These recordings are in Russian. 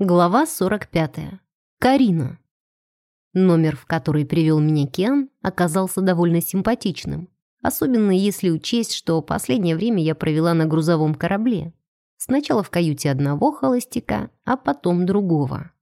Глава 45. Карина. Номер, в который привел меня Кен, оказался довольно симпатичным. Особенно если учесть, что последнее время я провела на грузовом корабле. Сначала в каюте одного холостяка, а потом другого.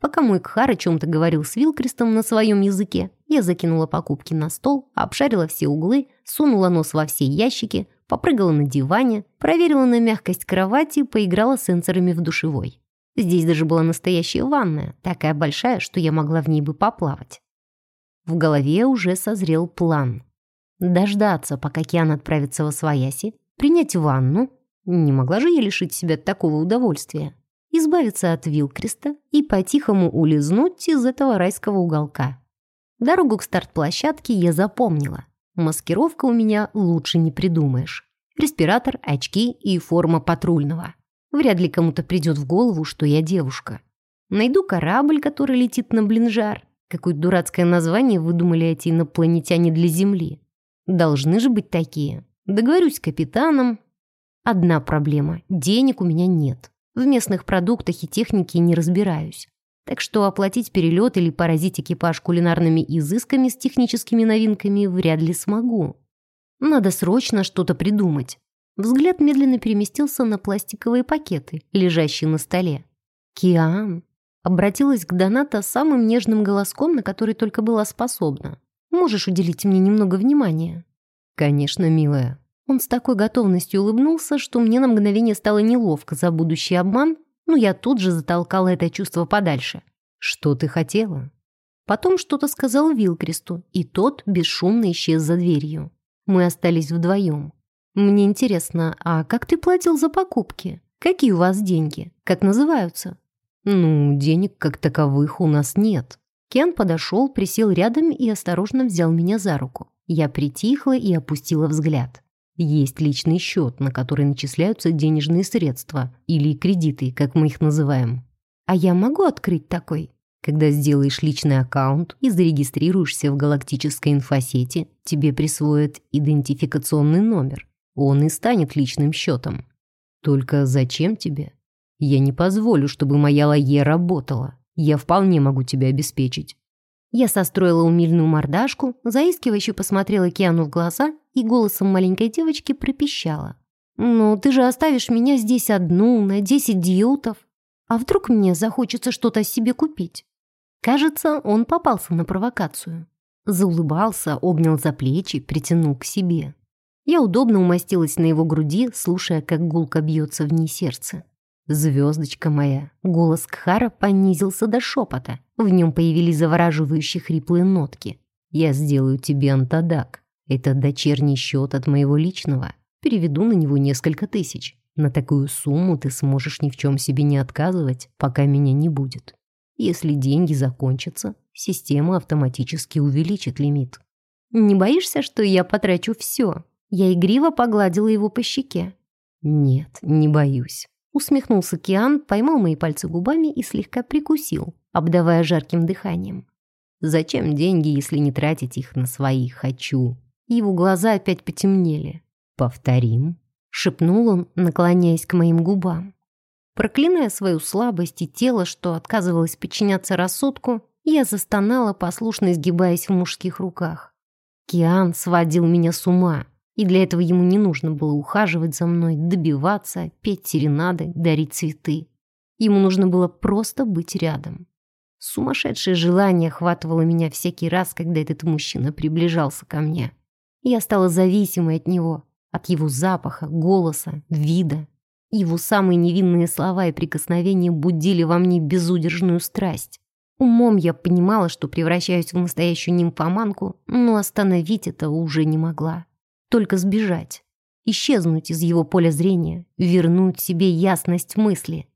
Пока мой Кхар о чем-то говорил с Вилкрестом на своем языке, я закинула покупки на стол, обшарила все углы, сунула нос во все ящики, попрыгала на диване, проверила на мягкость кровати, поиграла сенсорами в душевой. Здесь даже была настоящая ванная, такая большая, что я могла в ней бы поплавать. В голове уже созрел план. Дождаться, пока Киан отправится во свояси, принять ванну. Не могла же я лишить себя такого удовольствия. Избавиться от Вилкреста и по-тихому улизнуть из этого райского уголка. Дорогу к старт-площадке я запомнила. Маскировка у меня лучше не придумаешь. Респиратор, очки и форма патрульного. Вряд ли кому-то придет в голову, что я девушка. Найду корабль, который летит на Блинжар. Какое дурацкое название выдумали эти инопланетяне для Земли. Должны же быть такие. Договорюсь с капитаном. Одна проблема. Денег у меня нет. В местных продуктах и технике не разбираюсь. Так что оплатить перелет или поразить экипаж кулинарными изысками с техническими новинками вряд ли смогу. Надо срочно что-то придумать. Взгляд медленно переместился на пластиковые пакеты, лежащие на столе. «Киан!» Обратилась к Доната самым нежным голоском, на который только была способна. «Можешь уделить мне немного внимания?» «Конечно, милая». Он с такой готовностью улыбнулся, что мне на мгновение стало неловко за будущий обман, но я тут же затолкала это чувство подальше. «Что ты хотела?» Потом что-то сказал Вилкресту, и тот бесшумно исчез за дверью. Мы остались вдвоем. «Мне интересно, а как ты платил за покупки? Какие у вас деньги? Как называются?» «Ну, денег как таковых у нас нет». Кен подошел, присел рядом и осторожно взял меня за руку. Я притихла и опустила взгляд. Есть личный счет, на который начисляются денежные средства, или кредиты, как мы их называем. А я могу открыть такой? Когда сделаешь личный аккаунт и зарегистрируешься в галактической инфосети, тебе присвоят идентификационный номер. Он и станет личным счетом. Только зачем тебе? Я не позволю, чтобы моя лае работала. Я вполне могу тебя обеспечить. Я состроила умильную мордашку, заискивающе посмотрела Киану в глаза и голосом маленькой девочки пропищала. «Ну, ты же оставишь меня здесь одну, на десять дьютов. А вдруг мне захочется что-то себе купить?» Кажется, он попался на провокацию. Заулыбался, обнял за плечи, притянул к себе. Я удобно умостилась на его груди, слушая, как гулко бьется в ней сердце. «Звездочка моя!» Голос Кхара понизился до шепота. В нем появились завораживающие хриплые нотки. «Я сделаю тебе антадак. Это дочерний счет от моего личного. Переведу на него несколько тысяч. На такую сумму ты сможешь ни в чем себе не отказывать, пока меня не будет. Если деньги закончатся, система автоматически увеличит лимит. Не боишься, что я потрачу все?» Я игриво погладила его по щеке. «Нет, не боюсь». Усмехнулся Киан, поймал мои пальцы губами и слегка прикусил, обдавая жарким дыханием. «Зачем деньги, если не тратить их на свои «хочу»?» Его глаза опять потемнели. «Повторим», — шепнул он, наклоняясь к моим губам. Проклиная свою слабость и тело, что отказывалось подчиняться рассудку, я застонала, послушно изгибаясь в мужских руках. Киан сводил меня с ума и для этого ему не нужно было ухаживать за мной, добиваться, петь серенады, дарить цветы. Ему нужно было просто быть рядом. Сумасшедшее желание охватывало меня всякий раз, когда этот мужчина приближался ко мне. Я стала зависимой от него, от его запаха, голоса, вида. Его самые невинные слова и прикосновения будили во мне безудержную страсть. Умом я понимала, что превращаюсь в настоящую нимфоманку, но остановить это уже не могла. Только сбежать, исчезнуть из его поля зрения, вернуть себе ясность мысли.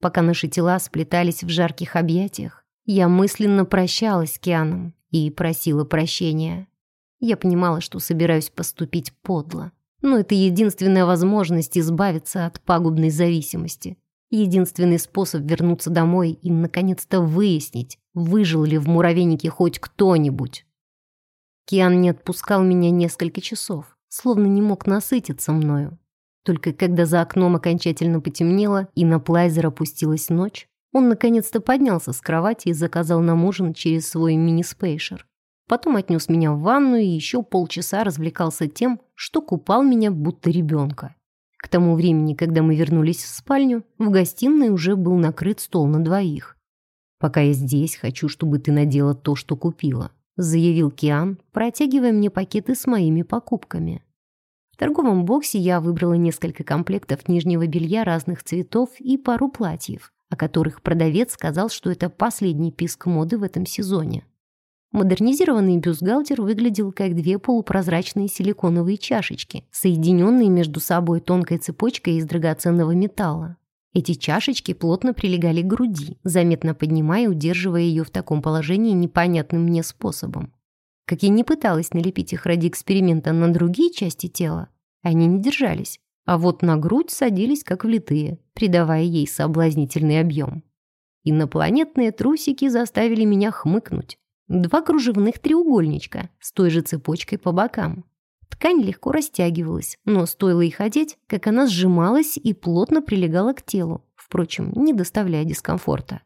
Пока наши тела сплетались в жарких объятиях, я мысленно прощалась с Кианом и просила прощения. Я понимала, что собираюсь поступить подло. Но это единственная возможность избавиться от пагубной зависимости. Единственный способ вернуться домой и, наконец-то, выяснить, выжил ли в муравейнике хоть кто-нибудь. Киан не отпускал меня несколько часов, словно не мог насытиться мною. Только когда за окном окончательно потемнело и на Плайзер опустилась ночь, Он наконец-то поднялся с кровати и заказал нам ужин через свой мини-спейшер. Потом отнес меня в ванну и еще полчаса развлекался тем, что купал меня будто ребенка. К тому времени, когда мы вернулись в спальню, в гостиной уже был накрыт стол на двоих. «Пока я здесь, хочу, чтобы ты надела то, что купила», заявил Киан, протягивая мне пакеты с моими покупками. В торговом боксе я выбрала несколько комплектов нижнего белья разных цветов и пару платьев, о которых продавец сказал, что это последний писк моды в этом сезоне. Модернизированный бюстгальтер выглядел как две полупрозрачные силиконовые чашечки, соединенные между собой тонкой цепочкой из драгоценного металла. Эти чашечки плотно прилегали к груди, заметно поднимая и удерживая ее в таком положении непонятным мне способом. Как я не пыталась налепить их ради эксперимента на другие части тела, они не держались, а вот на грудь садились как влитые, придавая ей соблазнительный объем. Инопланетные трусики заставили меня хмыкнуть. Два кружевных треугольничка с той же цепочкой по бокам. Ткань легко растягивалась, но стоило их одеть, как она сжималась и плотно прилегала к телу, впрочем, не доставляя дискомфорта.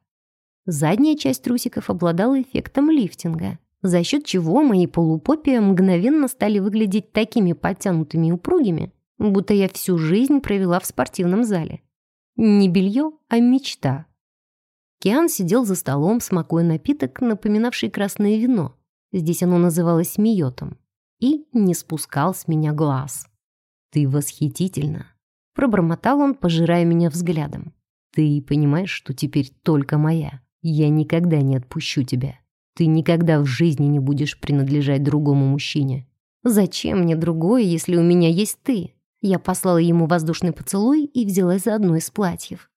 Задняя часть трусиков обладала эффектом лифтинга, за счет чего мои полупопия мгновенно стали выглядеть такими подтянутыми и упругими, будто я всю жизнь провела в спортивном зале. Не белье, а мечта. Киан сидел за столом, смакуя напиток, напоминавший красное вино. Здесь оно называлось миотом. И не спускал с меня глаз. «Ты восхитительна!» Пробормотал он, пожирая меня взглядом. «Ты понимаешь, что теперь только моя. Я никогда не отпущу тебя. Ты никогда в жизни не будешь принадлежать другому мужчине. Зачем мне другое, если у меня есть ты?» Я послала ему воздушный поцелуй и взялась за одно из платьев.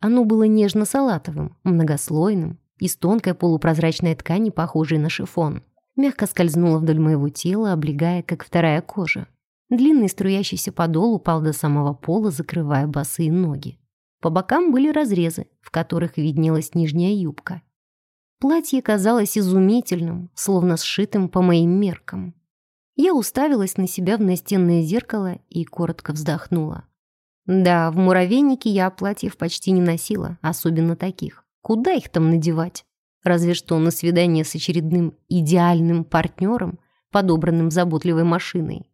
Оно было нежно-салатовым, многослойным, из тонкой полупрозрачной ткани, похожей на шифон. Мягко скользнуло вдоль моего тела, облегая, как вторая кожа. Длинный струящийся подол упал до самого пола, закрывая босые ноги. По бокам были разрезы, в которых виднелась нижняя юбка. Платье казалось изумительным, словно сшитым по моим меркам. Я уставилась на себя в настенное зеркало и коротко вздохнула. Да, в муравейнике я платьев почти не носила, особенно таких. Куда их там надевать? Разве что на свидание с очередным идеальным партнером, подобранным заботливой машиной.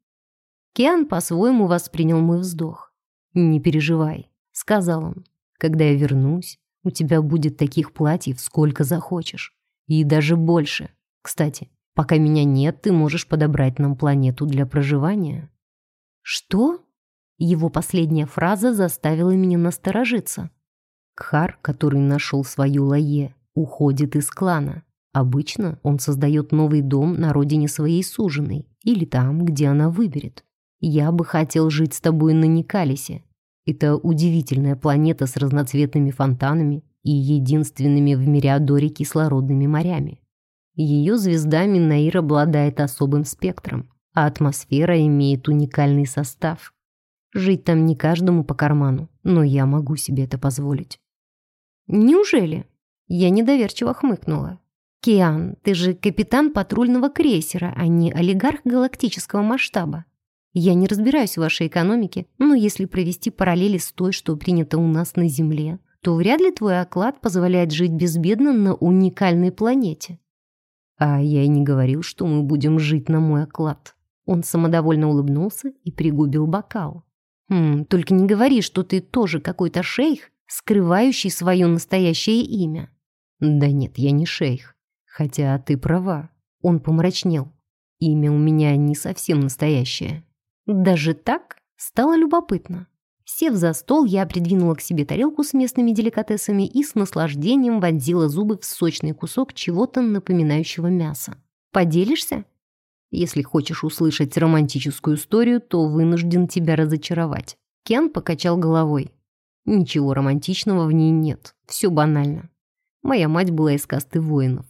Киан по-своему воспринял мой вздох. «Не переживай», — сказал он. «Когда я вернусь, у тебя будет таких платьев сколько захочешь. И даже больше. Кстати, пока меня нет, ты можешь подобрать нам планету для проживания». «Что?» Его последняя фраза заставила меня насторожиться. Кхар, который нашел свою Лае, уходит из клана. Обычно он создает новый дом на родине своей суженой или там, где она выберет. Я бы хотел жить с тобой на Никалисе. Это удивительная планета с разноцветными фонтанами и единственными в Мириадоре кислородными морями. Ее звезда Миннаир обладает особым спектром, а атмосфера имеет уникальный состав. Жить там не каждому по карману, но я могу себе это позволить. Неужели? Я недоверчиво хмыкнула. Киан, ты же капитан патрульного крейсера, а не олигарх галактического масштаба. Я не разбираюсь в вашей экономике, но если провести параллели с той, что принято у нас на Земле, то вряд ли твой оклад позволяет жить безбедно на уникальной планете. А я и не говорил, что мы будем жить на мой оклад. Он самодовольно улыбнулся и пригубил бокал. Хм, только не говори, что ты тоже какой-то шейх, скрывающий свое настоящее имя. Да нет, я не шейх. Хотя ты права. Он помрачнел. Имя у меня не совсем настоящее. Даже так? Стало любопытно. Сев за стол, я придвинула к себе тарелку с местными деликатесами и с наслаждением вонзила зубы в сочный кусок чего-то напоминающего мяса. «Поделишься?» Если хочешь услышать романтическую историю, то вынужден тебя разочаровать». Кен покачал головой. «Ничего романтичного в ней нет. Все банально. Моя мать была из касты воинов.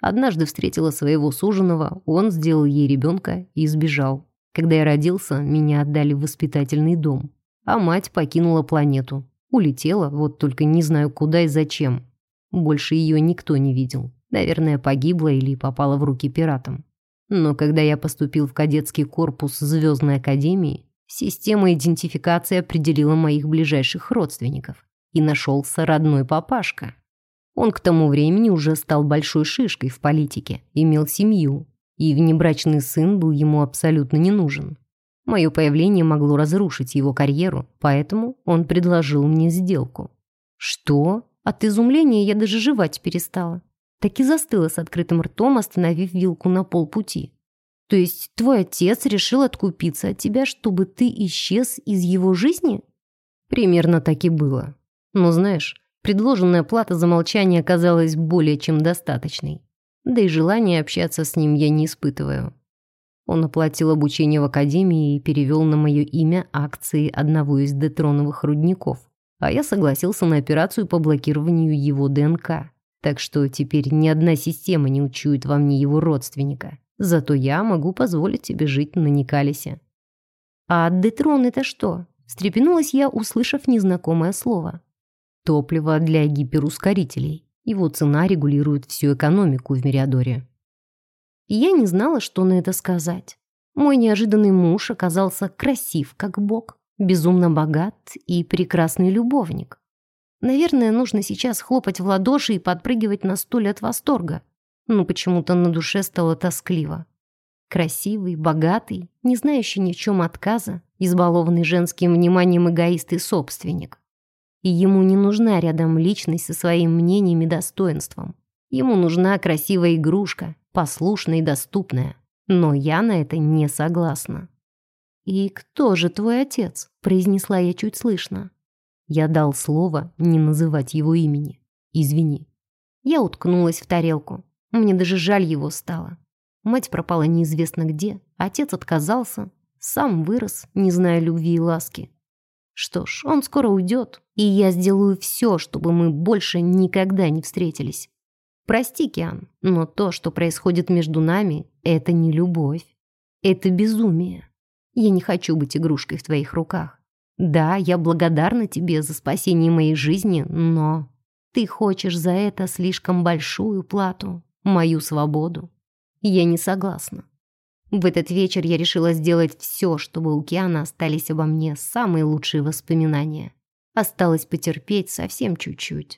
Однажды встретила своего суженого, он сделал ей ребенка и сбежал. Когда я родился, меня отдали в воспитательный дом. А мать покинула планету. Улетела, вот только не знаю куда и зачем. Больше ее никто не видел. Наверное, погибла или попала в руки пиратам. Но когда я поступил в кадетский корпус Звездной Академии, система идентификации определила моих ближайших родственников. И нашелся родной папашка. Он к тому времени уже стал большой шишкой в политике, имел семью, и внебрачный сын был ему абсолютно не нужен. Мое появление могло разрушить его карьеру, поэтому он предложил мне сделку. Что? От изумления я даже жевать перестала. Так и застыла с открытым ртом, остановив вилку на полпути. То есть твой отец решил откупиться от тебя, чтобы ты исчез из его жизни? Примерно так и было. Но знаешь, предложенная плата за молчание оказалась более чем достаточной. Да и желания общаться с ним я не испытываю. Он оплатил обучение в академии и перевел на мое имя акции одного из детроновых рудников, а я согласился на операцию по блокированию его ДНК. Так что теперь ни одна система не учует во мне его родственника. Зато я могу позволить тебе жить на Никалисе. А детрон это что? Встрепенулась я, услышав незнакомое слово. Топливо для гиперускорителей. Его цена регулирует всю экономику в Мириадоре. И я не знала, что на это сказать. Мой неожиданный муж оказался красив, как бог, безумно богат и прекрасный любовник. Наверное, нужно сейчас хлопать в ладоши и подпрыгивать на стуле от восторга. Но почему-то на душе стало тоскливо. Красивый, богатый, не знающий ни в чем отказа, избалованный женским вниманием эгоист и собственник. И ему не нужна рядом личность со своим мнением и достоинством. Ему нужна красивая игрушка, послушная и доступная. Но я на это не согласна. «И кто же твой отец?» – произнесла я чуть слышно. Я дал слово не называть его имени. Извини. Я уткнулась в тарелку. Мне даже жаль его стало. Мать пропала неизвестно где, отец отказался, сам вырос, не зная любви и ласки. Что ж, он скоро уйдет, и я сделаю все, чтобы мы больше никогда не встретились. Прости, Киан, но то, что происходит между нами, это не любовь. Это безумие. Я не хочу быть игрушкой в твоих руках. Да, я благодарна тебе за спасение моей жизни, но ты хочешь за это слишком большую плату, мою свободу. Я не согласна. В этот вечер я решила сделать все, чтобы у Киана остались обо мне самые лучшие воспоминания. Осталось потерпеть совсем чуть-чуть.